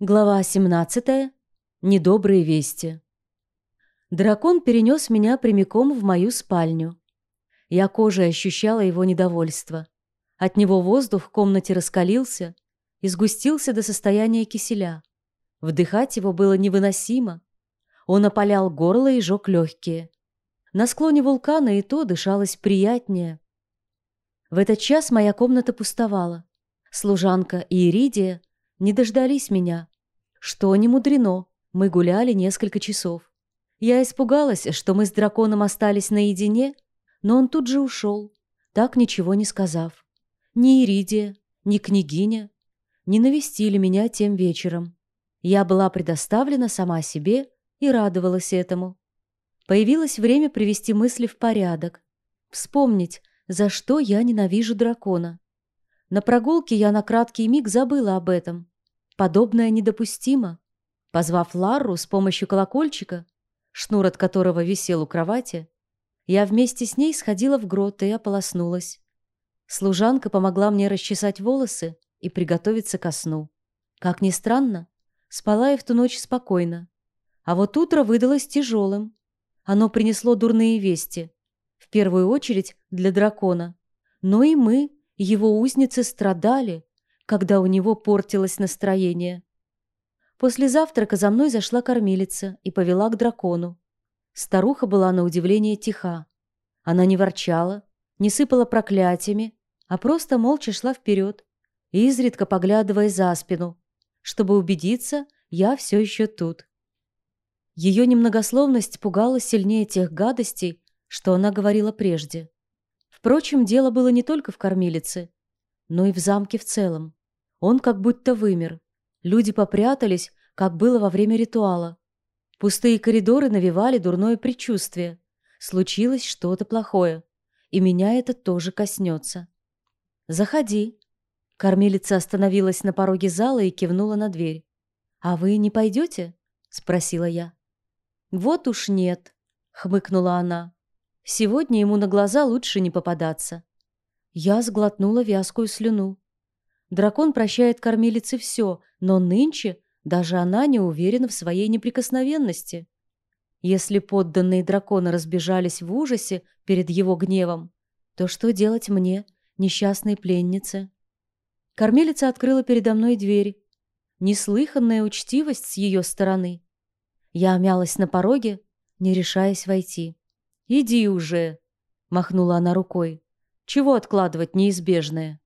Глава 17. Недобрые вести. Дракон перенес меня прямиком в мою спальню. Я кожей ощущала его недовольство. От него воздух в комнате раскалился и сгустился до состояния киселя. Вдыхать его было невыносимо. Он опалял горло и жег легкие. На склоне вулкана и то дышалось приятнее. В этот час моя комната пустовала. Служанка и Иридия не дождались меня. Что не мудрено, мы гуляли несколько часов. Я испугалась, что мы с драконом остались наедине, но он тут же ушел, так ничего не сказав. Ни Иридия, ни княгиня не навестили меня тем вечером. Я была предоставлена сама себе и радовалась этому. Появилось время привести мысли в порядок, вспомнить, за что я ненавижу дракона. На прогулке я на краткий миг забыла об этом. Подобное недопустимо. Позвав Ларру с помощью колокольчика, шнур от которого висел у кровати, я вместе с ней сходила в грот и ополоснулась. Служанка помогла мне расчесать волосы и приготовиться ко сну. Как ни странно, спала я в ту ночь спокойно. А вот утро выдалось тяжелым. Оно принесло дурные вести. В первую очередь для дракона. Но и мы, его узницы страдали, когда у него портилось настроение. После завтрака за мной зашла кормилица и повела к дракону. Старуха была на удивление тиха. Она не ворчала, не сыпала проклятиями, а просто молча шла вперед, изредка поглядывая за спину, чтобы убедиться, я все еще тут. Ее немногословность пугала сильнее тех гадостей, что она говорила прежде. Впрочем, дело было не только в кормилице, но и в замке в целом. Он как будто вымер. Люди попрятались, как было во время ритуала. Пустые коридоры навевали дурное предчувствие. Случилось что-то плохое. И меня это тоже коснется. «Заходи». Кормилица остановилась на пороге зала и кивнула на дверь. «А вы не пойдете?» — спросила я. «Вот уж нет», — хмыкнула она. Сегодня ему на глаза лучше не попадаться. Я сглотнула вязкую слюну. Дракон прощает кормилице все, но нынче даже она не уверена в своей неприкосновенности. Если подданные дракона разбежались в ужасе перед его гневом, то что делать мне, несчастной пленнице? Кормилица открыла передо мной дверь. Неслыханная учтивость с ее стороны. Я мялась на пороге, не решаясь войти. «Иди уже!» — махнула она рукой. «Чего откладывать неизбежное?»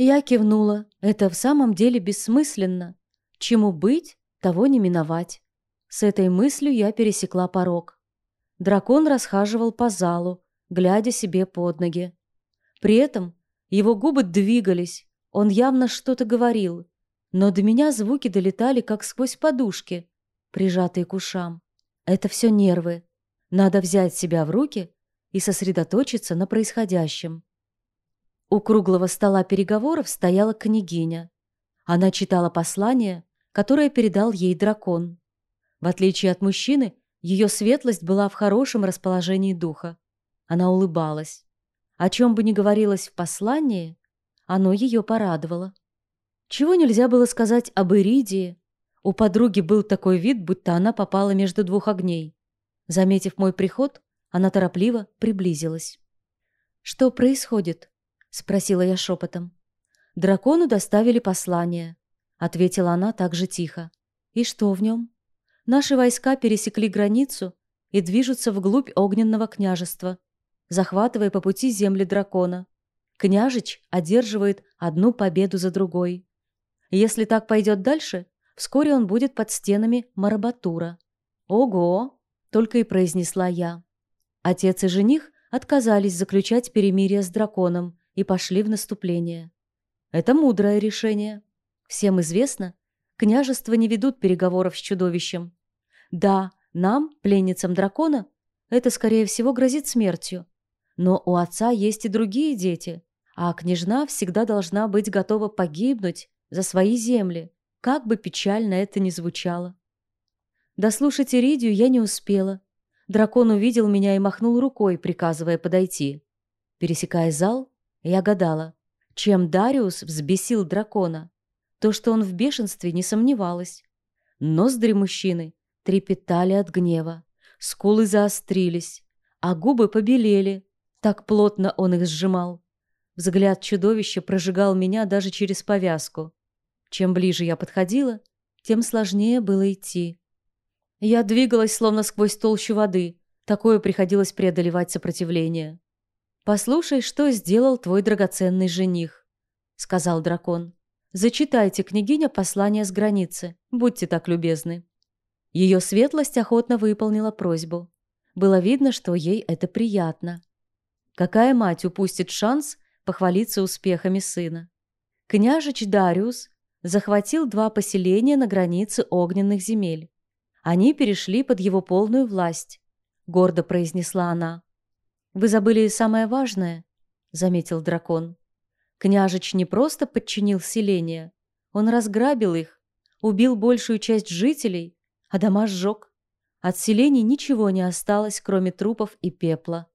Я кивнула. Это в самом деле бессмысленно. Чему быть, того не миновать. С этой мыслью я пересекла порог. Дракон расхаживал по залу, глядя себе под ноги. При этом его губы двигались, он явно что-то говорил, но до меня звуки долетали, как сквозь подушки, прижатые к ушам. Это все нервы. Надо взять себя в руки и сосредоточиться на происходящем. У круглого стола переговоров стояла княгиня. Она читала послание, которое передал ей дракон. В отличие от мужчины, ее светлость была в хорошем расположении духа. Она улыбалась. О чем бы ни говорилось в послании, оно ее порадовало. Чего нельзя было сказать об Иридии. У подруги был такой вид, будто она попала между двух огней. Заметив мой приход, она торопливо приблизилась. «Что происходит?» — спросила я шепотом. «Дракону доставили послание», — ответила она также тихо. «И что в нем?» «Наши войска пересекли границу и движутся вглубь огненного княжества, захватывая по пути земли дракона. Княжич одерживает одну победу за другой. Если так пойдет дальше, вскоре он будет под стенами Марабатура. Ого! только и произнесла я. Отец и жених отказались заключать перемирие с драконом и пошли в наступление. Это мудрое решение. Всем известно, княжества не ведут переговоров с чудовищем. Да, нам, пленницам дракона, это, скорее всего, грозит смертью. Но у отца есть и другие дети, а княжна всегда должна быть готова погибнуть за свои земли, как бы печально это ни звучало. Дослушать Иридию я не успела. Дракон увидел меня и махнул рукой, приказывая подойти. Пересекая зал, я гадала, чем Дариус взбесил дракона. То, что он в бешенстве, не сомневалась. Ноздри мужчины трепетали от гнева, скулы заострились, а губы побелели. Так плотно он их сжимал. Взгляд чудовища прожигал меня даже через повязку. Чем ближе я подходила, тем сложнее было идти. Я двигалась, словно сквозь толщу воды. Такое приходилось преодолевать сопротивление. «Послушай, что сделал твой драгоценный жених», — сказал дракон. «Зачитайте, княгиня, послание с границы. Будьте так любезны». Ее светлость охотно выполнила просьбу. Было видно, что ей это приятно. Какая мать упустит шанс похвалиться успехами сына? Княжич Дариус захватил два поселения на границе огненных земель. Они перешли под его полную власть, гордо произнесла она. Вы забыли самое важное, заметил дракон. Княжич не просто подчинил селения, он разграбил их, убил большую часть жителей, а дома сжег. От селений ничего не осталось, кроме трупов и пепла.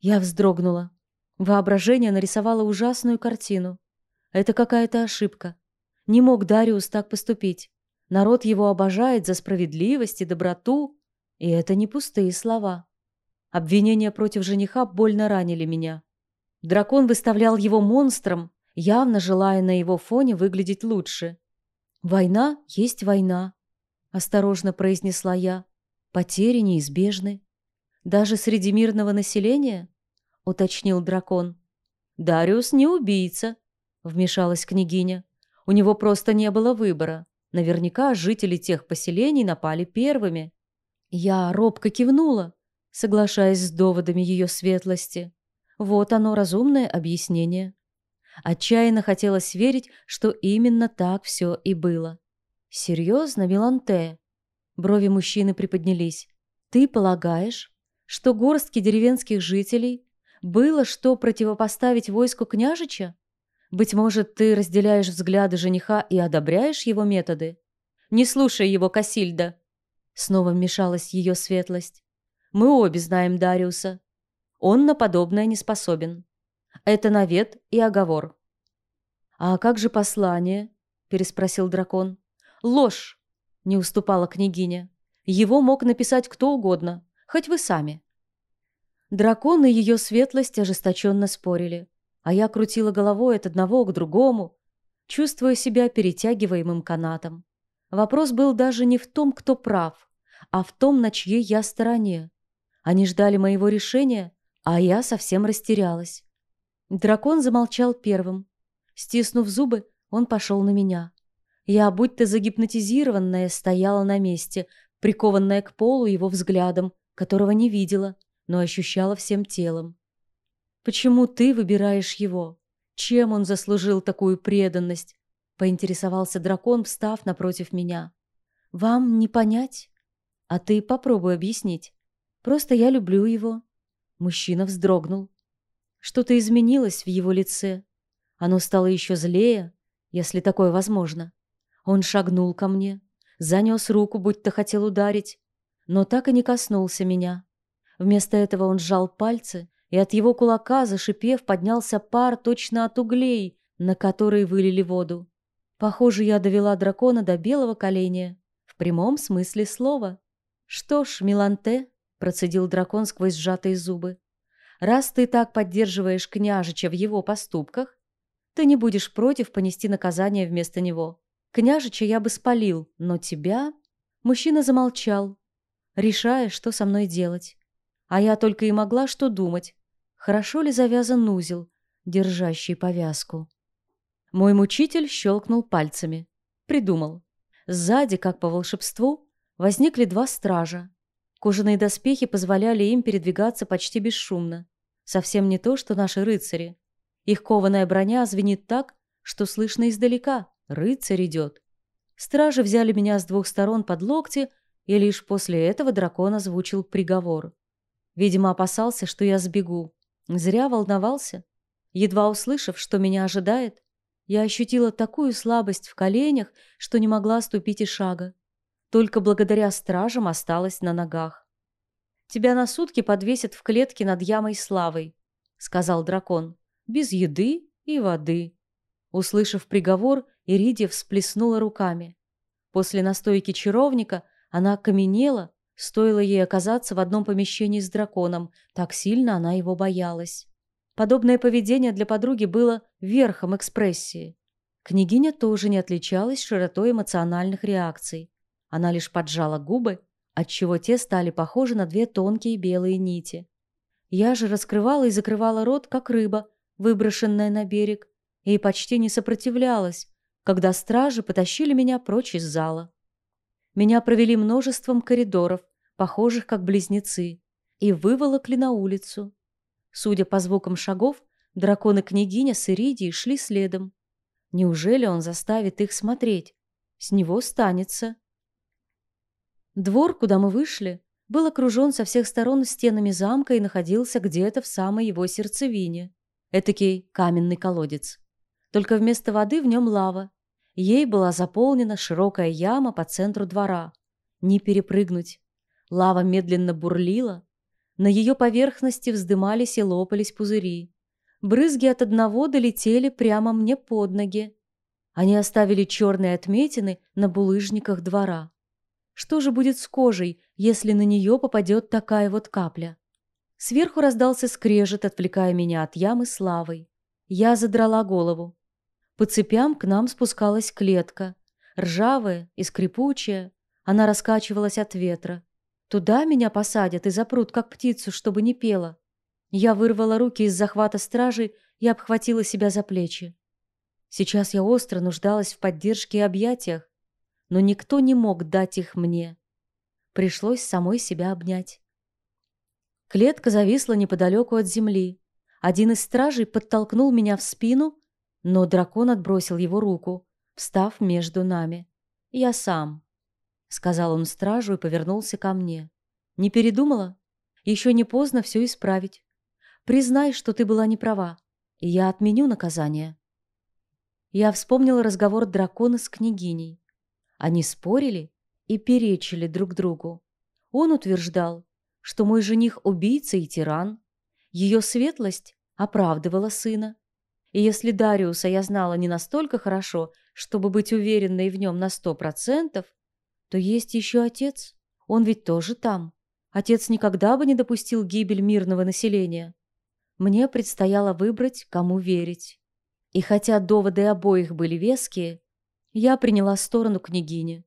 Я вздрогнула. Воображение нарисовало ужасную картину. Это какая-то ошибка. Не мог Дариус так поступить. Народ его обожает за справедливость и доброту, и это не пустые слова. Обвинения против жениха больно ранили меня. Дракон выставлял его монстром, явно желая на его фоне выглядеть лучше. «Война есть война», — осторожно произнесла я. «Потери неизбежны. Даже среди мирного населения?» — уточнил дракон. «Дариус не убийца», — вмешалась княгиня. «У него просто не было выбора. Наверняка жители тех поселений напали первыми. Я робко кивнула, соглашаясь с доводами ее светлости. Вот оно разумное объяснение. Отчаянно хотелось верить, что именно так все и было. «Серьезно, Миланте?» Брови мужчины приподнялись. «Ты полагаешь, что горстки деревенских жителей было что противопоставить войску княжича? Быть может, ты разделяешь взгляды жениха и одобряешь его методы? Не слушай его, Касильда. Снова вмешалась ее светлость. Мы обе знаем Дариуса. Он на подобное не способен. Это навет и оговор. А как же послание? переспросил дракон. Ложь, не уступала княгиня. Его мог написать кто угодно, хоть вы сами. Дракон и ее светлость ожесточенно спорили а я крутила головой от одного к другому, чувствуя себя перетягиваемым канатом. Вопрос был даже не в том, кто прав, а в том, на чьей я стороне. Они ждали моего решения, а я совсем растерялась. Дракон замолчал первым. Стиснув зубы, он пошел на меня. Я, будто загипнотизированная, стояла на месте, прикованная к полу его взглядом, которого не видела, но ощущала всем телом. Почему ты выбираешь его? Чем он заслужил такую преданность? Поинтересовался дракон, встав напротив меня. Вам не понять? А ты попробуй объяснить. Просто я люблю его. Мужчина вздрогнул. Что-то изменилось в его лице. Оно стало еще злее, если такое возможно. Он шагнул ко мне, занес руку, будто хотел ударить, но так и не коснулся меня. Вместо этого он сжал пальцы и от его кулака, зашипев, поднялся пар точно от углей, на которые вылили воду. Похоже, я довела дракона до белого коленя, в прямом смысле слова. «Что ж, Миланте», — процедил дракон сквозь сжатые зубы, «раз ты так поддерживаешь княжича в его поступках, ты не будешь против понести наказание вместо него. Княжича я бы спалил, но тебя...» Мужчина замолчал, решая, что со мной делать. А я только и могла что думать, хорошо ли завязан узел, держащий повязку. Мой мучитель щелкнул пальцами. Придумал. Сзади, как по волшебству, возникли два стража. Кожаные доспехи позволяли им передвигаться почти бесшумно. Совсем не то, что наши рыцари. Их кованая броня звенит так, что слышно издалека. Рыцарь идет. Стражи взяли меня с двух сторон под локти, и лишь после этого дракон озвучил приговор. Видимо, опасался, что я сбегу. Зря волновался. Едва услышав, что меня ожидает, я ощутила такую слабость в коленях, что не могла ступить и шага. Только благодаря стражам осталась на ногах. «Тебя на сутки подвесят в клетке над ямой славой», — сказал дракон, — «без еды и воды». Услышав приговор, Иридия всплеснула руками. После настойки чаровника она окаменела, стоило ей оказаться в одном помещении с драконом, так сильно она его боялась. Подобное поведение для подруги было верхом экспрессии. Княгиня тоже не отличалась широтой эмоциональных реакций. Она лишь поджала губы, отчего те стали похожи на две тонкие белые нити. Я же раскрывала и закрывала рот, как рыба, выброшенная на берег, и почти не сопротивлялась, когда стражи потащили меня прочь из зала. Меня провели множеством коридоров, похожих как близнецы, и выволокли на улицу. Судя по звукам шагов, драконы-княгиня с Иридией шли следом. Неужели он заставит их смотреть? С него станется. Двор, куда мы вышли, был окружен со всех сторон стенами замка и находился где-то в самой его сердцевине. Этакий каменный колодец. Только вместо воды в нем лава. Ей была заполнена широкая яма по центру двора. Не перепрыгнуть. Лава медленно бурлила. На ее поверхности вздымались и лопались пузыри. Брызги от одного долетели прямо мне под ноги. Они оставили черные отметины на булыжниках двора. Что же будет с кожей, если на нее попадет такая вот капля? Сверху раздался скрежет, отвлекая меня от ямы славой. Я задрала голову. По цепям к нам спускалась клетка. Ржавая и скрипучая. Она раскачивалась от ветра. Туда меня посадят и запрут, как птицу, чтобы не пела. Я вырвала руки из захвата стражи и обхватила себя за плечи. Сейчас я остро нуждалась в поддержке и объятиях, но никто не мог дать их мне. Пришлось самой себя обнять. Клетка зависла неподалеку от земли. Один из стражей подтолкнул меня в спину, но дракон отбросил его руку, встав между нами. «Я сам», — сказал он стражу и повернулся ко мне. «Не передумала? Еще не поздно все исправить. Признай, что ты была не права, и я отменю наказание». Я вспомнила разговор дракона с княгиней. Они спорили и перечили друг другу. Он утверждал, что мой жених убийца и тиран. Ее светлость оправдывала сына. И если Дариуса я знала не настолько хорошо, чтобы быть уверенной в нем на сто процентов, то есть еще отец. Он ведь тоже там. Отец никогда бы не допустил гибель мирного населения. Мне предстояло выбрать, кому верить. И хотя доводы обоих были веские, я приняла сторону княгини,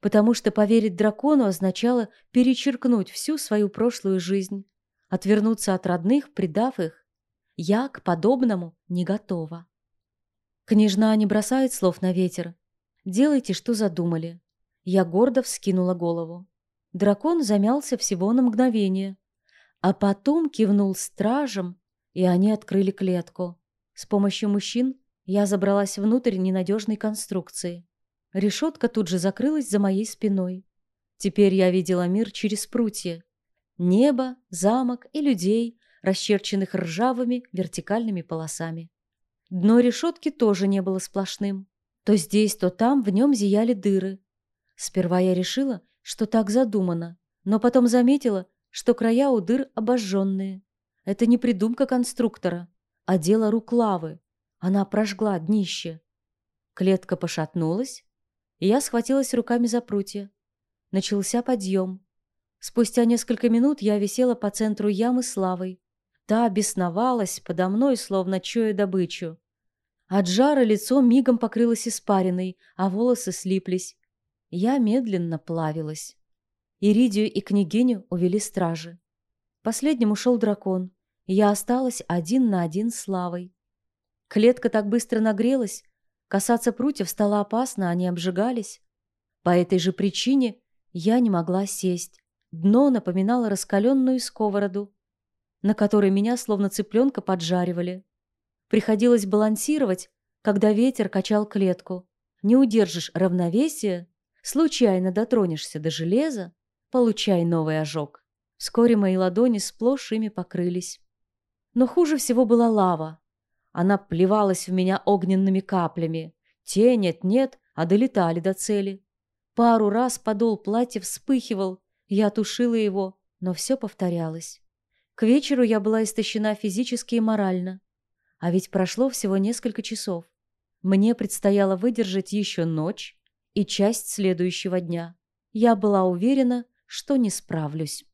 потому что поверить дракону означало перечеркнуть всю свою прошлую жизнь, отвернуться от родных, предав их. Я к подобному не готова. Княжна не бросает слов на ветер. Делайте, что задумали. Я гордо вскинула голову. Дракон замялся всего на мгновение, а потом кивнул стражам, и они открыли клетку. С помощью мужчин я забралась внутрь ненадежной конструкции. Решетка тут же закрылась за моей спиной. Теперь я видела мир через прутья. Небо, замок и людей, расчерченных ржавыми вертикальными полосами. Дно решетки тоже не было сплошным. То здесь, то там в нем зияли дыры. Сперва я решила, что так задумано, но потом заметила, что края у дыр обожженные. Это не придумка конструктора, а дело рук лавы. Она прожгла днище. Клетка пошатнулась, и я схватилась руками за прутья. Начался подъем. Спустя несколько минут я висела по центру ямы с лавой. Та бесновалась подо мной, словно чуя добычу. От жара лицо мигом покрылось испариной, а волосы слиплись. Я медленно плавилась. Иридию и княгиню увели стражи. Последним ушел дракон, я осталась один на один с лавой. Клетка так быстро нагрелась, касаться прутьев стало опасно, они обжигались. По этой же причине я не могла сесть. Дно напоминало раскаленную сковороду, на которой меня словно цыпленка поджаривали. Приходилось балансировать, когда ветер качал клетку. Не удержишь равновесия, случайно дотронешься до железа, получай новый ожог. Вскоре мои ладони сплошь ими покрылись. Но хуже всего была лава. Она плевалась в меня огненными каплями. Те нет-нет, а долетали до цели. Пару раз подол платья вспыхивал, я тушила его, но все повторялось. К вечеру я была истощена физически и морально. А ведь прошло всего несколько часов. Мне предстояло выдержать еще ночь и часть следующего дня. Я была уверена, что не справлюсь.